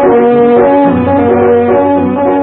Thank you.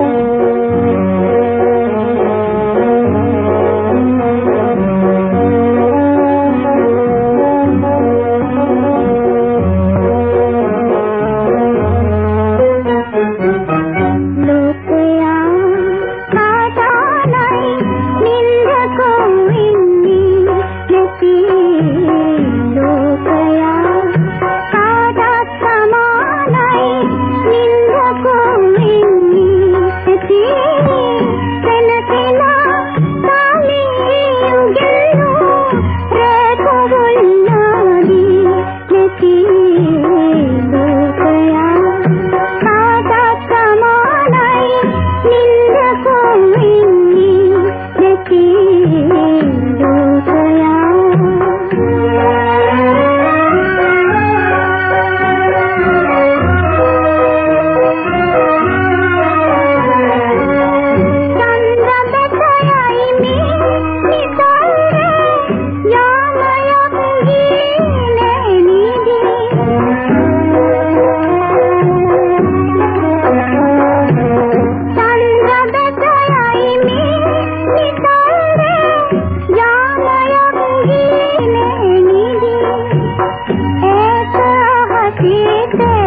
की